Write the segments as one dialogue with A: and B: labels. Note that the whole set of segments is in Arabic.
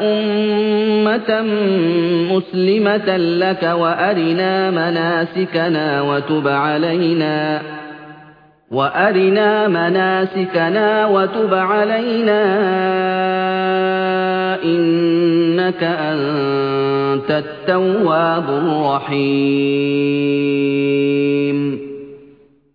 A: أُمَّةً مُّسْلِمَةً لَّكَ وَأَرِنَا مَنَاسِكَنَا وَتُبْ عَلَيْنَا وَأَرِنَا مَنَاسِكَنَا وَتُبْ عَلَيْنَا إِنَّكَ أَنتَ التَّوَّابُ الرَّحِيمُ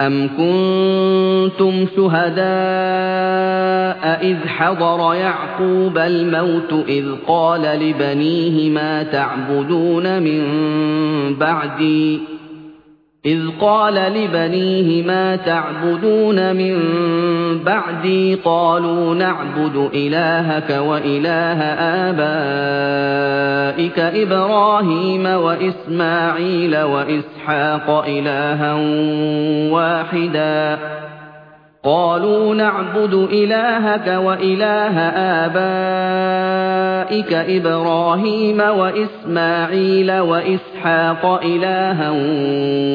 A: أَمْ كُنتُمْ شُهَدَاءَ إِذْ حَضَرَ يَعْقُوبَ الْمَوْتُ إِذْ قَالَ لِبَنِيهِ مَا تَعْبُدُونَ مِن بَعْدِي إِذْ قَالَ لِبَنِيهِ مَا تَعْبُدُونَ مِن بَعْدِي؟ قَالُوا نَعْبُدُ إِلَٰهَكَ وَإِلَٰهَ آبَائِكَ إِبْرَاهِيمَ وَإِسْمَاعِيلَ وَإِسْحَاقَ إِلَٰهًا وَاحِدًا. قَالُوا نَعْبُدُ إِلَٰهَكَ وَإِلَٰهَ آبَائِكَ إِبْرَاهِيمَ وَإِسْمَاعِيلَ وَإِسْحَاقَ إِلَٰهًا وَاحِدًا